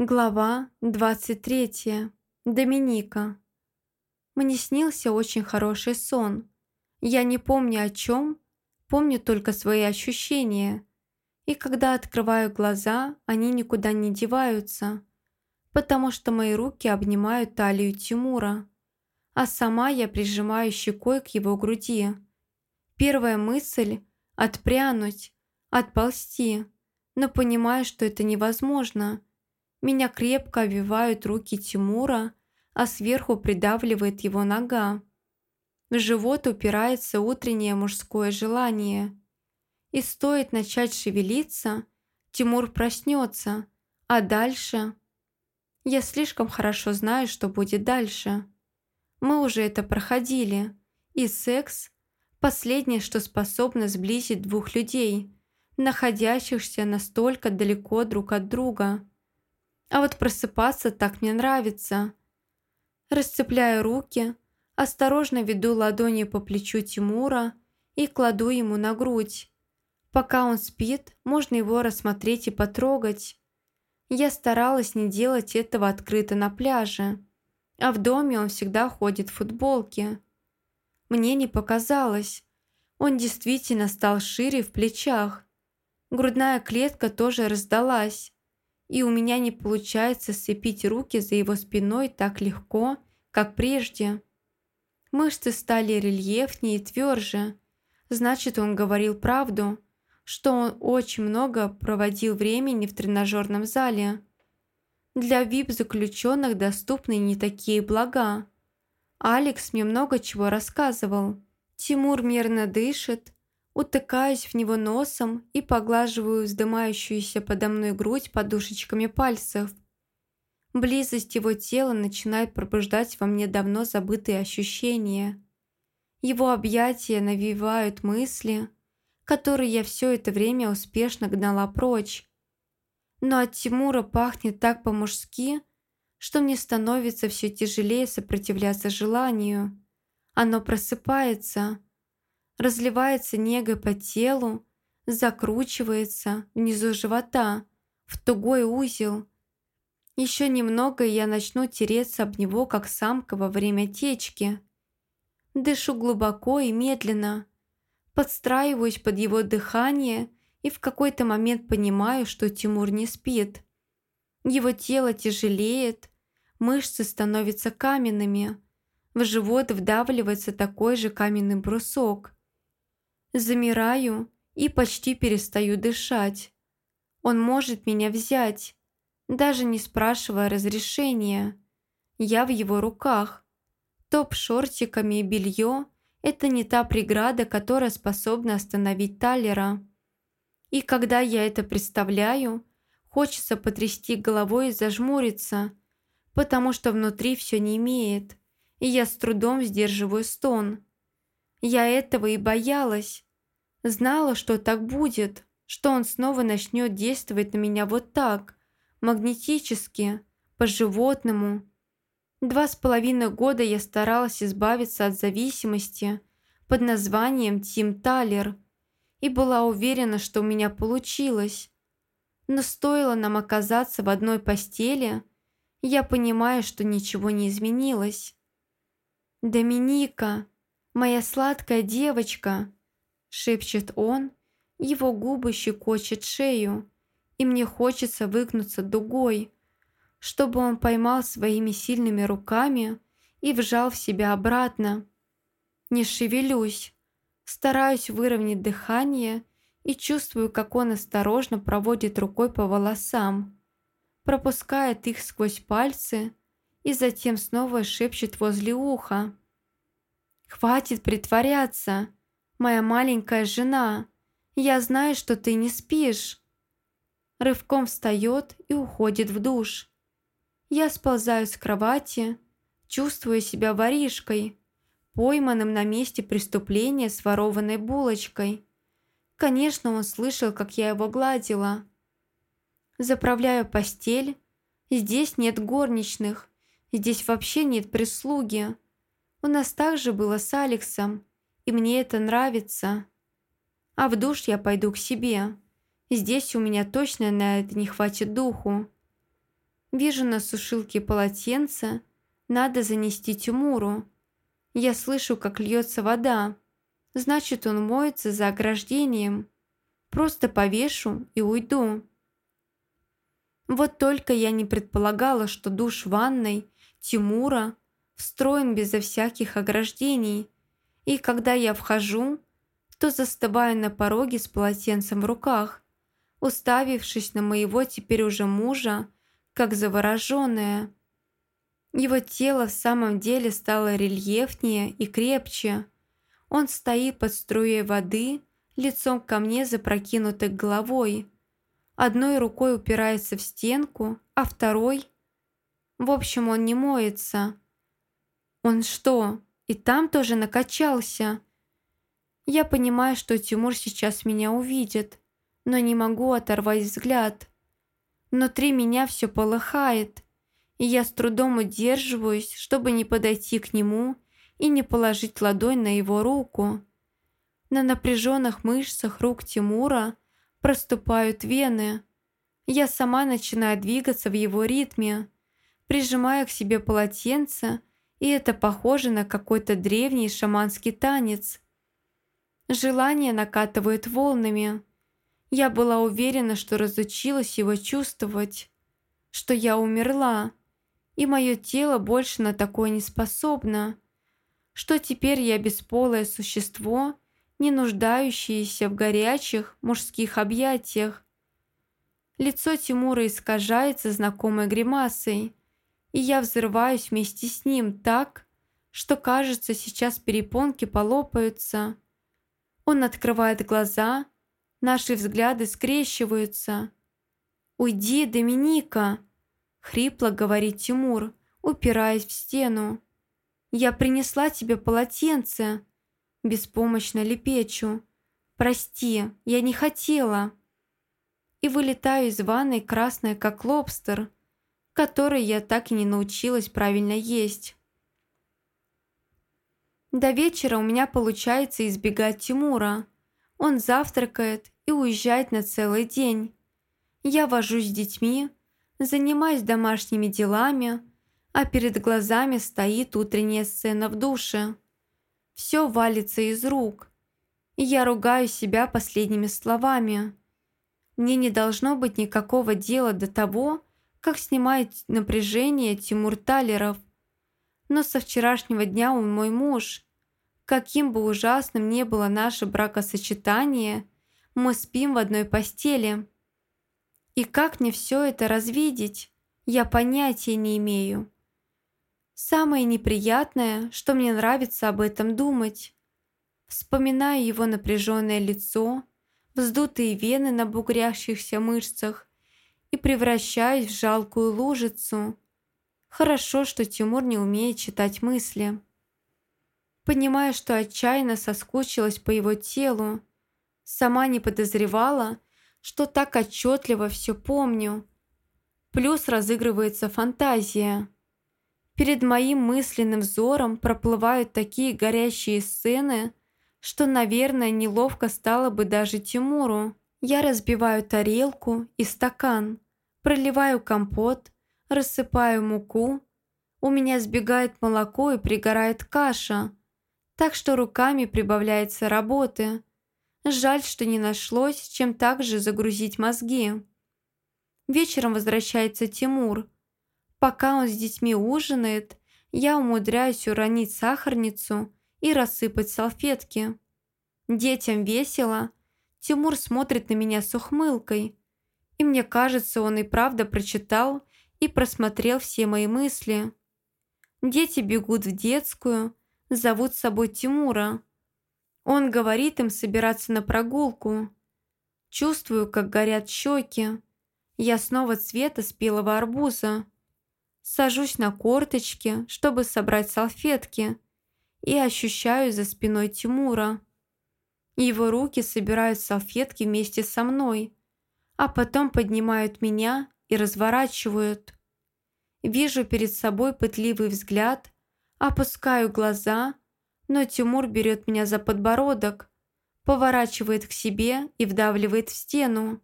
Глава 23. Доминика. Мне снился очень хороший сон. Я не помню о чем, помню только свои ощущения. И когда открываю глаза, они никуда не деваются, потому что мои руки обнимают талию Тимура, а сама я прижимаю щекой к его груди. Первая мысль – отпрянуть, отползти, но понимаю, что это невозможно – меня крепко обвивают руки Тимура, а сверху придавливает его нога. В живот упирается утреннее мужское желание. И стоит начать шевелиться, Тимур проснется, а дальше... Я слишком хорошо знаю, что будет дальше. Мы уже это проходили, и секс – последнее, что способно сблизить двух людей, находящихся настолько далеко друг от друга. А вот просыпаться так мне нравится. Расцепляю руки, осторожно веду ладони по плечу Тимура и кладу ему на грудь. Пока он спит, можно его рассмотреть и потрогать. Я старалась не делать этого открыто на пляже, а в доме он всегда ходит в футболке. Мне не показалось. Он действительно стал шире в плечах. Грудная клетка тоже раздалась, и у меня не получается сцепить руки за его спиной так легко, как прежде. Мышцы стали рельефнее и тверже. Значит, он говорил правду, что он очень много проводил времени в тренажерном зале. Для VIP-заключенных доступны не такие блага. Алекс мне много чего рассказывал. Тимур мерно дышит, утыкаюсь в него носом и поглаживаю вздымающуюся подо мной грудь подушечками пальцев. Близость его тела начинает пробуждать во мне давно забытые ощущения. Его объятия навевают мысли, которые я все это время успешно гнала прочь. Но от Тимура пахнет так по-мужски, что мне становится все тяжелее сопротивляться желанию. Оно просыпается – разливается негой по телу, закручивается внизу живота, в тугой узел. Еще немного, и я начну тереться об него, как самка во время течки. Дышу глубоко и медленно, подстраиваюсь под его дыхание и в какой-то момент понимаю, что Тимур не спит. Его тело тяжелеет, мышцы становятся каменными, в живот вдавливается такой же каменный брусок – Замираю и почти перестаю дышать. Он может меня взять, даже не спрашивая разрешения. Я в его руках. Топ шортиками и белье – это не та преграда, которая способна остановить Талера. И когда я это представляю, хочется потрясти головой и зажмуриться, потому что внутри все не имеет, и я с трудом сдерживаю стон. Я этого и боялась. Знала, что так будет, что он снова начнет действовать на меня вот так, магнетически, по-животному. Два с половиной года я старалась избавиться от зависимости под названием Тим Талер и была уверена, что у меня получилось. Но стоило нам оказаться в одной постели, я понимаю, что ничего не изменилось. «Доминика!» «Моя сладкая девочка!» – шепчет он, его губы щекочет шею, и мне хочется выгнуться дугой, чтобы он поймал своими сильными руками и вжал в себя обратно. Не шевелюсь, стараюсь выровнять дыхание и чувствую, как он осторожно проводит рукой по волосам, пропускает их сквозь пальцы и затем снова шепчет возле уха. «Хватит притворяться! Моя маленькая жена! Я знаю, что ты не спишь!» Рывком встает и уходит в душ. Я сползаю с кровати, чувствую себя воришкой, пойманным на месте преступления с ворованной булочкой. Конечно, он слышал, как я его гладила. Заправляю постель. Здесь нет горничных, здесь вообще нет прислуги. У нас также было с Алексом, и мне это нравится. А в душ я пойду к себе. Здесь у меня точно на это не хватит духу. Вижу на сушилке полотенце, надо занести Тимуру. Я слышу, как льется вода. Значит, он моется за ограждением. Просто повешу и уйду. Вот только я не предполагала, что душ ванной Тимура встроен безо всяких ограждений. И когда я вхожу, то застываю на пороге с полотенцем в руках, уставившись на моего теперь уже мужа, как завороженная. Его тело в самом деле стало рельефнее и крепче. Он стоит под струей воды, лицом ко мне запрокинутой головой. Одной рукой упирается в стенку, а второй... В общем, он не моется. Он что, и там тоже накачался? Я понимаю, что Тимур сейчас меня увидит, но не могу оторвать взгляд. Внутри меня все полыхает, и я с трудом удерживаюсь, чтобы не подойти к нему и не положить ладонь на его руку. На напряженных мышцах рук Тимура проступают вены. Я сама начинаю двигаться в его ритме, прижимая к себе полотенце, и это похоже на какой-то древний шаманский танец. Желание накатывает волнами. Я была уверена, что разучилась его чувствовать, что я умерла, и мое тело больше на такое не способно, что теперь я бесполое существо, не нуждающееся в горячих мужских объятиях. Лицо Тимура искажается знакомой гримасой, и я взрываюсь вместе с ним так, что, кажется, сейчас перепонки полопаются. Он открывает глаза, наши взгляды скрещиваются. «Уйди, Доминика!» Хрипло говорит Тимур, упираясь в стену. «Я принесла тебе полотенце!» Беспомощно лепечу. «Прости, я не хотела!» И вылетаю из ванной красная, как лобстер, который я так и не научилась правильно есть. До вечера у меня получается избегать Тимура. Он завтракает и уезжает на целый день. Я вожусь с детьми, занимаюсь домашними делами, а перед глазами стоит утренняя сцена в душе. Все валится из рук, и я ругаю себя последними словами. Мне не должно быть никакого дела до того, как снимает напряжение Тимур Талеров. Но со вчерашнего дня он мой муж. Каким бы ужасным ни было наше бракосочетание, мы спим в одной постели. И как мне все это развидеть, я понятия не имею. Самое неприятное, что мне нравится об этом думать. Вспоминаю его напряженное лицо, вздутые вены на бугрящихся мышцах и превращаюсь в жалкую лужицу. Хорошо, что Тимур не умеет читать мысли. Понимаю, что отчаянно соскучилась по его телу. Сама не подозревала, что так отчетливо все помню. Плюс разыгрывается фантазия. Перед моим мысленным взором проплывают такие горящие сцены, что, наверное, неловко стало бы даже Тимуру. Я разбиваю тарелку и стакан, проливаю компот, рассыпаю муку. У меня сбегает молоко и пригорает каша, так что руками прибавляется работы. Жаль, что не нашлось, чем также загрузить мозги. Вечером возвращается Тимур. Пока он с детьми ужинает, я умудряюсь уронить сахарницу и рассыпать салфетки. Детям весело. Тимур смотрит на меня с ухмылкой. И мне кажется, он и правда прочитал и просмотрел все мои мысли. Дети бегут в детскую, зовут с собой Тимура. Он говорит им собираться на прогулку. Чувствую, как горят щеки. Я снова цвета спелого арбуза. Сажусь на корточки, чтобы собрать салфетки, и ощущаю за спиной Тимура. Его руки собирают салфетки вместе со мной, а потом поднимают меня и разворачивают. Вижу перед собой пытливый взгляд, опускаю глаза – но Тимур берет меня за подбородок, поворачивает к себе и вдавливает в стену.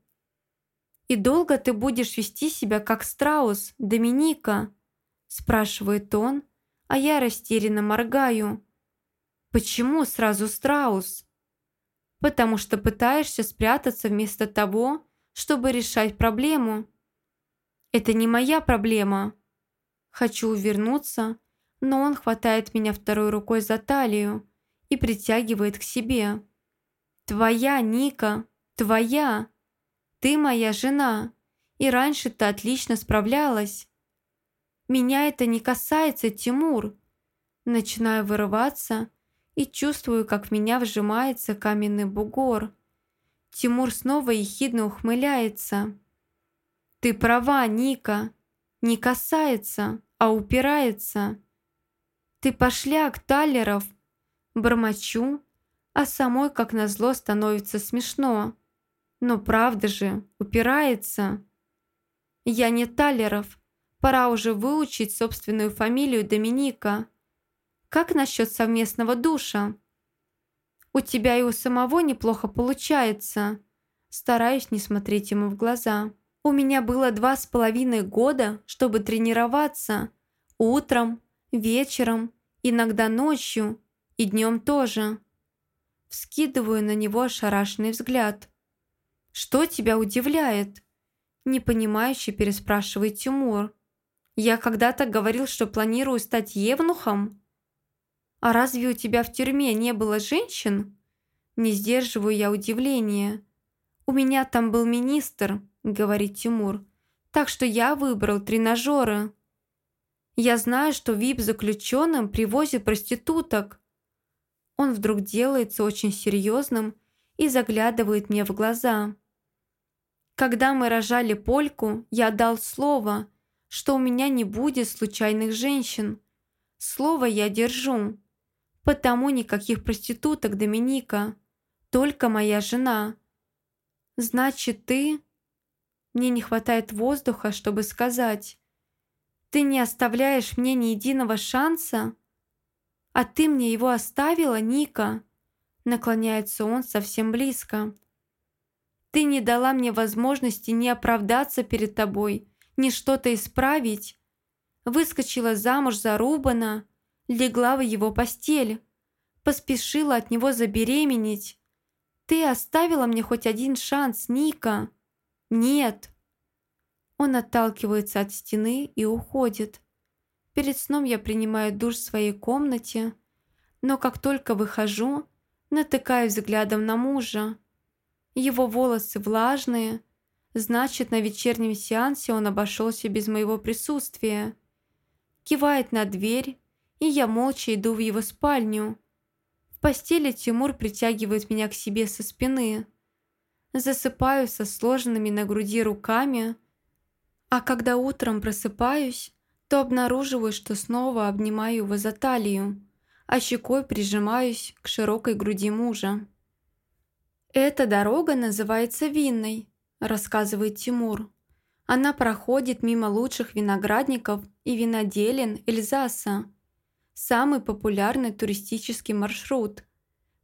«И долго ты будешь вести себя как страус, Доминика?» спрашивает он, а я растерянно моргаю. «Почему сразу страус?» «Потому что пытаешься спрятаться вместо того, чтобы решать проблему». «Это не моя проблема». Хочу увернуться, но он хватает меня второй рукой за талию и притягивает к себе. «Твоя, Ника, твоя! Ты моя жена, и раньше ты отлично справлялась. Меня это не касается, Тимур!» Начинаю вырываться и чувствую, как в меня вжимается каменный бугор. Тимур снова ехидно ухмыляется. «Ты права, Ника. Не касается, а упирается. Ты пошляк, Талеров!» Бормочу, а самой, как назло, становится смешно. Но правда же, упирается. Я не Талеров. Пора уже выучить собственную фамилию Доминика. Как насчет совместного душа? У тебя и у самого неплохо получается. Стараюсь не смотреть ему в глаза. У меня было два с половиной года, чтобы тренироваться. Утром, вечером, иногда ночью и днем тоже. Вскидываю на него ошарашенный взгляд. «Что тебя удивляет?» Непонимающе переспрашивает Тимур. «Я когда-то говорил, что планирую стать евнухом?» «А разве у тебя в тюрьме не было женщин?» Не сдерживаю я удивления. «У меня там был министр», — говорит Тимур. «Так что я выбрал тренажеры». «Я знаю, что ВИП-заключенным привозят проституток», он вдруг делается очень серьезным и заглядывает мне в глаза. Когда мы рожали Польку, я дал слово, что у меня не будет случайных женщин. Слово я держу. Потому никаких проституток, Доминика. Только моя жена. Значит, ты... Мне не хватает воздуха, чтобы сказать. Ты не оставляешь мне ни единого шанса? «А ты мне его оставила, Ника?» Наклоняется он совсем близко. «Ты не дала мне возможности ни оправдаться перед тобой, ни что-то исправить. Выскочила замуж за Рубана, легла в его постель, поспешила от него забеременеть. Ты оставила мне хоть один шанс, Ника?» «Нет!» Он отталкивается от стены и уходит. Перед сном я принимаю душ в своей комнате, но как только выхожу, натыкаю взглядом на мужа. Его волосы влажные, значит, на вечернем сеансе он обошелся без моего присутствия. Кивает на дверь, и я молча иду в его спальню. В постели Тимур притягивает меня к себе со спины. Засыпаю со сложенными на груди руками, а когда утром просыпаюсь, то обнаруживаю, что снова обнимаю его за талию, а щекой прижимаюсь к широкой груди мужа. «Эта дорога называется Винной», – рассказывает Тимур. Она проходит мимо лучших виноградников и виноделин Эльзаса. Самый популярный туристический маршрут.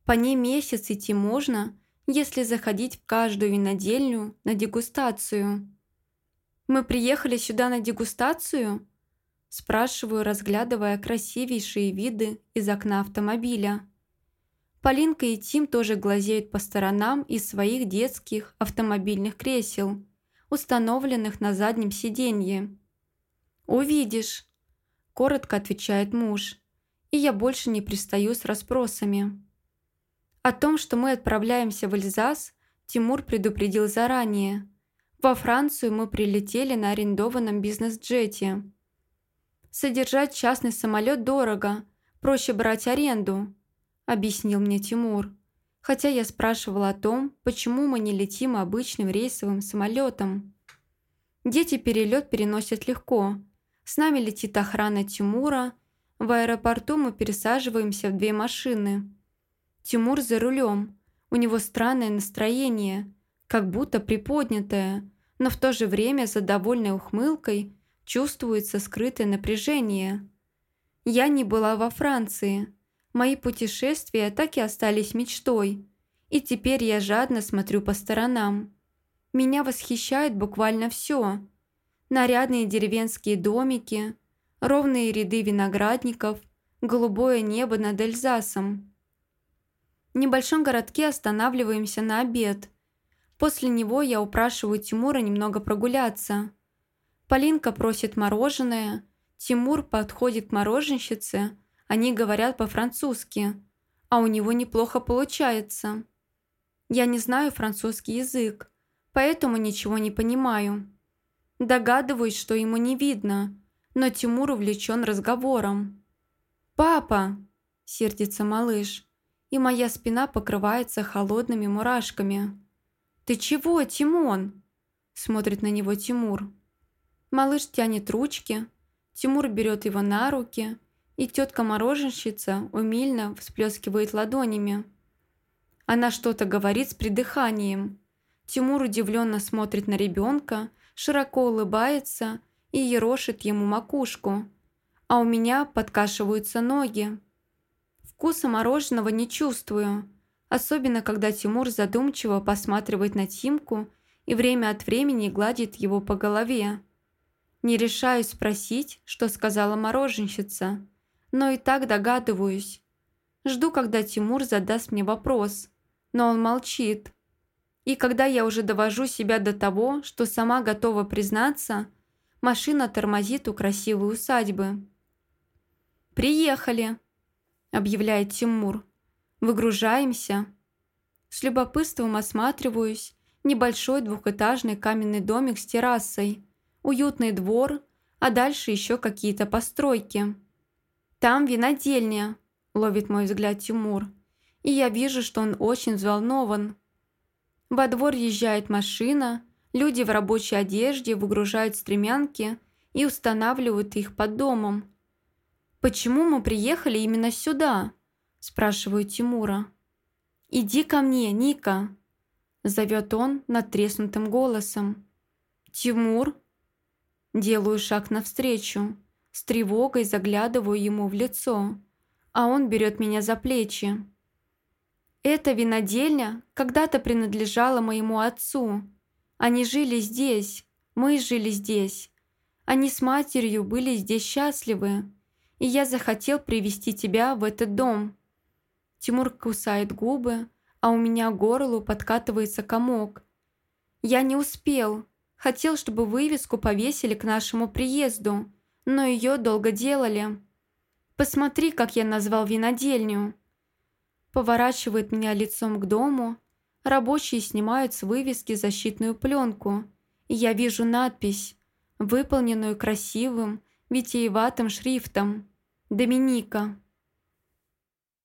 По ней месяц идти можно, если заходить в каждую винодельню на дегустацию. «Мы приехали сюда на дегустацию?» Спрашиваю, разглядывая красивейшие виды из окна автомобиля. Полинка и Тим тоже глазеют по сторонам из своих детских автомобильных кресел, установленных на заднем сиденье. «Увидишь», – коротко отвечает муж, и я больше не пристаю с расспросами. О том, что мы отправляемся в Эльзас, Тимур предупредил заранее. Во Францию мы прилетели на арендованном бизнес-джете – Содержать частный самолет дорого, проще брать аренду», – объяснил мне Тимур. Хотя я спрашивала о том, почему мы не летим обычным рейсовым самолетом. Дети перелет переносят легко. С нами летит охрана Тимура. В аэропорту мы пересаживаемся в две машины. Тимур за рулем. У него странное настроение, как будто приподнятое, но в то же время за довольной ухмылкой чувствуется скрытое напряжение. Я не была во Франции. Мои путешествия так и остались мечтой. И теперь я жадно смотрю по сторонам. Меня восхищает буквально все. Нарядные деревенские домики, ровные ряды виноградников, голубое небо над Эльзасом. В небольшом городке останавливаемся на обед. После него я упрашиваю Тимура немного прогуляться. Полинка просит мороженое, Тимур подходит к мороженщице, они говорят по-французски, а у него неплохо получается. Я не знаю французский язык, поэтому ничего не понимаю. Догадываюсь, что ему не видно, но Тимур увлечен разговором. «Папа!» – сердится малыш, и моя спина покрывается холодными мурашками. «Ты чего, Тимон?» – смотрит на него Тимур. Малыш тянет ручки, Тимур берет его на руки, и тетка-мороженщица умильно всплескивает ладонями. Она что-то говорит с придыханием – Тимур удивленно смотрит на ребенка, широко улыбается и ерошит ему макушку. А у меня подкашиваются ноги. Вкуса мороженого не чувствую, особенно когда Тимур задумчиво посматривает на Тимку и время от времени гладит его по голове. Не решаюсь спросить, что сказала мороженщица, но и так догадываюсь. Жду, когда Тимур задаст мне вопрос, но он молчит. И когда я уже довожу себя до того, что сама готова признаться, машина тормозит у красивой усадьбы. «Приехали», – объявляет Тимур. «Выгружаемся». С любопытством осматриваюсь. Небольшой двухэтажный каменный домик с террасой, уютный двор, а дальше еще какие-то постройки. «Там винодельня», – ловит мой взгляд Тимур. И я вижу, что он очень взволнован. Во двор езжает машина, люди в рабочей одежде выгружают стремянки и устанавливают их под домом. «Почему мы приехали именно сюда?» – спрашиваю Тимура. «Иди ко мне, Ника!» – зовет он надтреснутым голосом. «Тимур?» Делаю шаг навстречу, с тревогой заглядываю ему в лицо, а он берет меня за плечи. Эта винодельня когда-то принадлежала моему отцу. Они жили здесь, мы жили здесь. Они с матерью были здесь счастливы, и я захотел привести тебя в этот дом». Тимур кусает губы, а у меня горлу подкатывается комок. «Я не успел. Хотел, чтобы вывеску повесили к нашему приезду, но ее долго делали. Посмотри, как я назвал винодельню» поворачивает меня лицом к дому. Рабочие снимают с вывески защитную пленку, и я вижу надпись, выполненную красивым, витиеватым шрифтом «Доминика».